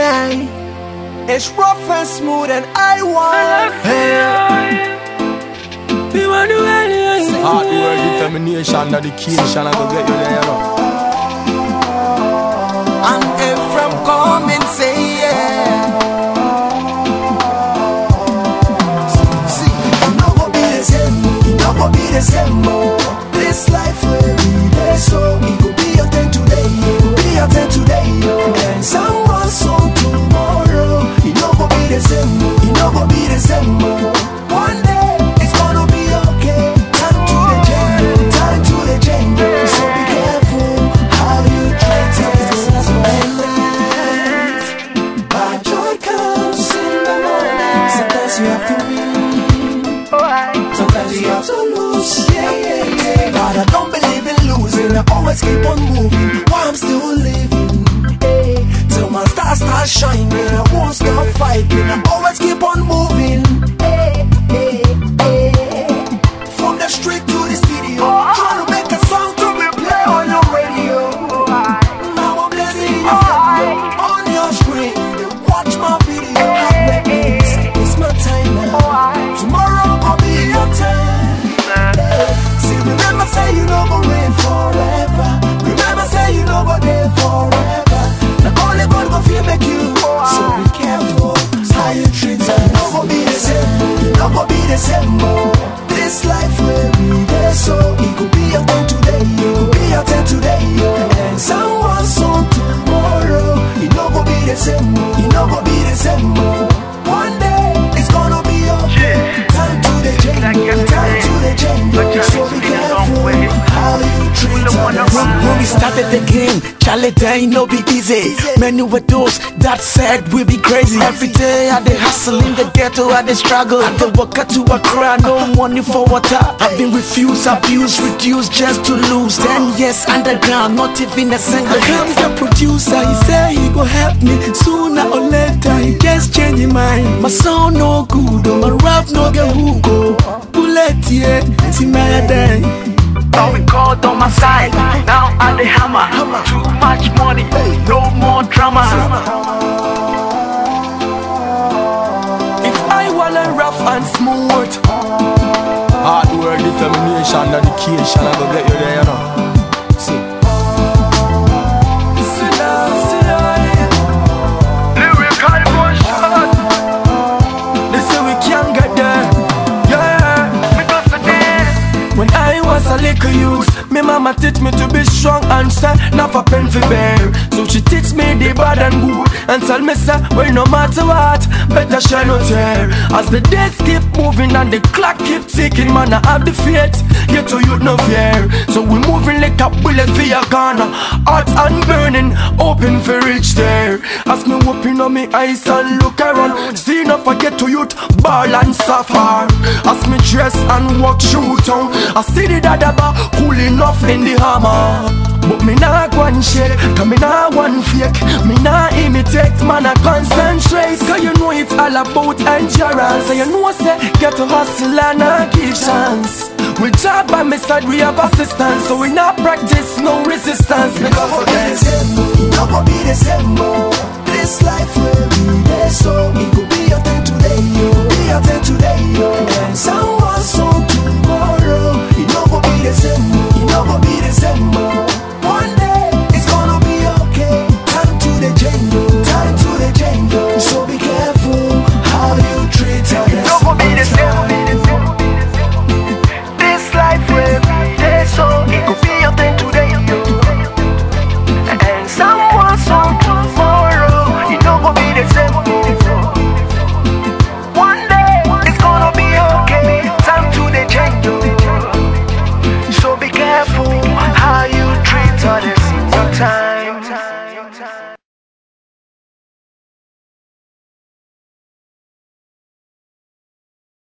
Hey, it's rough and smooth and I want. Hey, We want to hard work, determination, dedication, I go get you there, you know. Have to lose. Yeah, yeah, yeah. But I don't believe in losing. I always keep on moving. While I'm still living. Hey, till my stars start shining. I won't stop fighting. I always keep on moving. Know go be the same. oh. This life will be there, so it could be your turn today. It could be your turn today. Oh. And someone soon tomorrow. You know go be the same. oh. You know go be the same. oh. One day it's gonna be okay. Time to the change. Time to the change. So be careful how you treat others. When we started the game, Charlie day no be easy. Many were those that said we be crazy. Every day I dey hustle in the ghetto, I dey struggle. I dey work out to a crowd, no money for water. I've been refused, abused, reduced just to lose. Ten years underground, not even a single. Comes the producer, he say he go help me sooner or later. He just change his mind. My sound no good, oh, my rap no get who go. Bullet yeah, see my day. Now we called on my side. Now much money, no more drama. If I wanna rough and smooth Hard work, determination, dedication, I go get you there, you know. See. Lyrical motion. They say we can't get there Yeah Me go for this. When I was a little youth, me mama teach me to be strong and say never pen for bear. So she teach me the bad and good and tell me say well no matter what, better share no tear. As the days keep moving and the clock keep ticking, man I have the faith, get to you no fear. So we moving like a bullet your Ghana, hot and burning, open for reach there. As me whooping on me eyes and look around, see not forget to youth, ball and suffer. As me dress and walk through town, I see the dada bar cooling off in the hammer. But me go and shake, cause me nah one fake. Me nah imitate, man I concentrate. Cause you know it's all about endurance. And you know say, get to hustle and not give chance We job by my side, we have assistance. So we not practice, no resistance. Of go this same, you no go be the